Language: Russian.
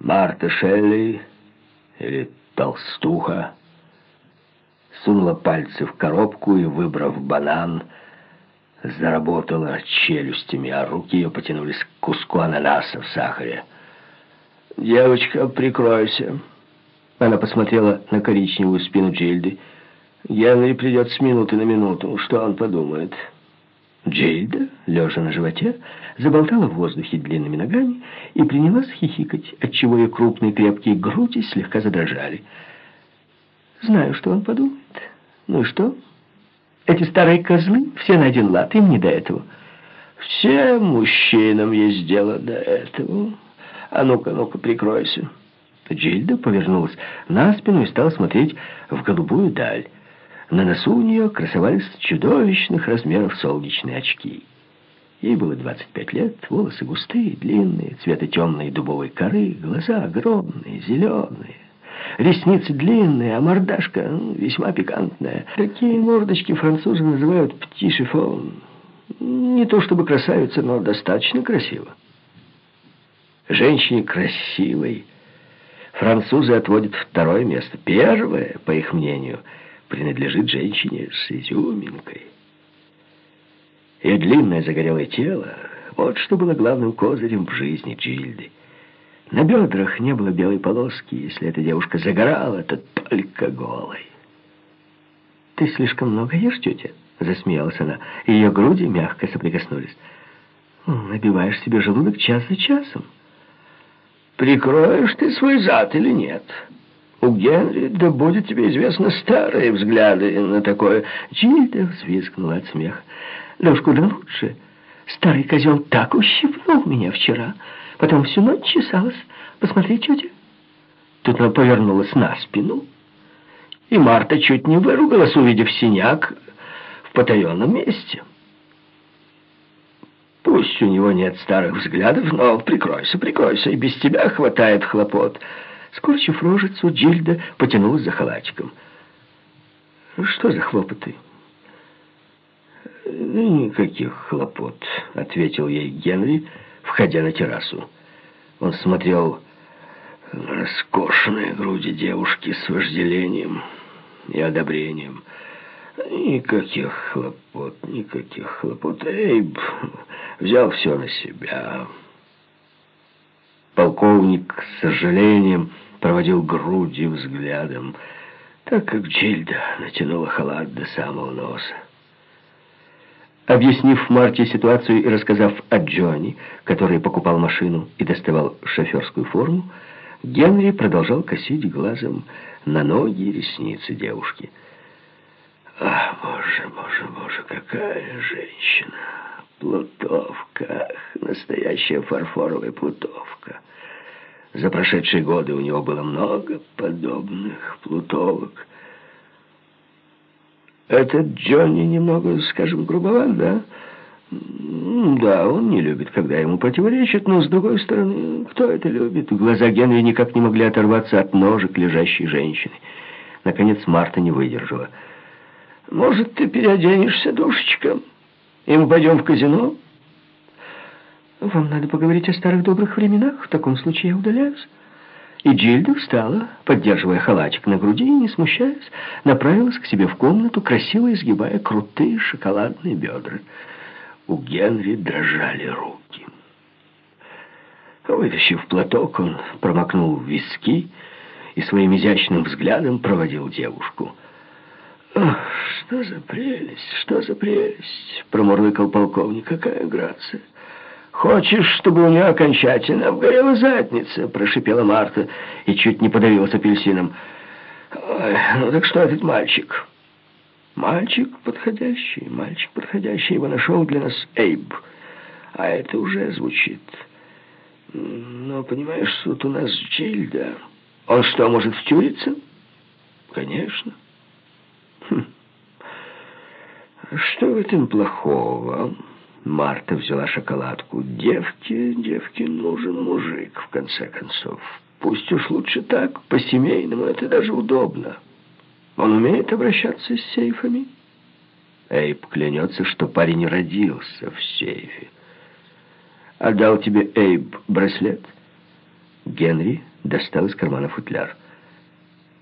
Марта Шелли или толстуха сунула пальцы в коробку и, выбрав банан, заработала челюстями, а руки ее потянулись к куску ананаса в сахаре. «Девочка, прикройся!» Она посмотрела на коричневую спину Джильды. «Генри придет с минуты на минуту. Что он подумает?» Джильда, лежа на животе, заболтала в воздухе длинными ногами и принялась хихикать, отчего ее крупные крепкие груди слегка задрожали. «Знаю, что он подумает. Ну и что? Эти старые козлы все на один лад, им не до этого». «Всем мужчинам есть дело до этого. А ну-ка, ну-ка, прикройся». Джильда повернулась на спину и стала смотреть в голубую даль. На носу у нее красовались чудовищных размеров солнечные очки. Ей было 25 лет, волосы густые, длинные, цвета темной дубовой коры, глаза огромные, зеленые, ресницы длинные, а мордашка ну, весьма пикантная. Такие мордочки французы называют птишифон. Не то чтобы красавица, но достаточно красиво. Женщине красивой французы отводят второе место. Первое, по их мнению – принадлежит женщине с изюминкой. Ее длинное загорелое тело — вот что было главным козырем в жизни Джильды. На бедрах не было белой полоски. Если эта девушка загорала, то только голой. «Ты слишком много ешь, тетя?» — засмеялась она. Ее груди мягко соприкоснулись. «Набиваешь себе желудок час за часом». «Прикроешь ты свой зад или нет?» У Генри, да будет тебе известно, старые взгляды на такое. Джильда взвизгнула от смеха. Лёш, куда лучше. Старый козел так ущипнул меня вчера. Потом всю ночь чесалась. Посмотри, тетя. Тут она повернулась на спину. И Марта чуть не выругалась, увидев синяк в потаенном месте. Пусть у него нет старых взглядов, но прикройся, прикройся, и без тебя хватает хлопот. Скорчив рожицу, Джильда потянулась за халатиком. «Что за хлопоты?» «Никаких хлопот», — ответил ей Генри, входя на террасу. Он смотрел на роскошные груди девушки с вожделением и одобрением. Никаких хлопот, никаких хлопот. Эйб взял все на себя. Полковник с сожалением проводил грудью взглядом, так как Джильда натянула халат до самого носа. Объяснив Марте ситуацию и рассказав о Джонни, который покупал машину и доставал шоферскую форму, Генри продолжал косить глазом на ноги и ресницы девушки. «Ах, боже, боже, боже, какая женщина! Плутовка, настоящая фарфоровая плутовка!» За прошедшие годы у него было много подобных плутовок. Этот Джонни немного, скажем, грубоват, да? Да, он не любит, когда ему противоречат, но, с другой стороны, кто это любит? Глаза Генри никак не могли оторваться от ножек лежащей женщины. Наконец Марта не выдержала. «Может, ты переоденешься, душечка, и мы пойдем в казино?» «Вам надо поговорить о старых добрых временах. В таком случае я удаляюсь». И Джильда встала, поддерживая халатик на груди и, не смущаясь, направилась к себе в комнату, красиво изгибая крутые шоколадные бедра. У Генри дрожали руки. Вытащив платок, он промокнул виски и своим изящным взглядом проводил девушку. «Ах, что за прелесть, что за прелесть!» — промурлыкал полковник. «Какая грация!» «Хочешь, чтобы у нее окончательно обгорела задница?» — прошипела Марта и чуть не подавилась апельсином. Ой, «Ну так что этот мальчик?» «Мальчик подходящий, мальчик подходящий. Его нашел для нас Эйб. А это уже звучит. Но, понимаешь, тут у нас Джильда. Он что, может втюриться?» «Конечно». Хм. «Что в этом плохого?» Марта взяла шоколадку. Девке, девке нужен мужик, в конце концов. Пусть уж лучше так, по-семейному, это даже удобно. Он умеет обращаться с сейфами? Эйб клянется, что парень родился в сейфе. Отдал тебе Эйб браслет? Генри достал из кармана футляр.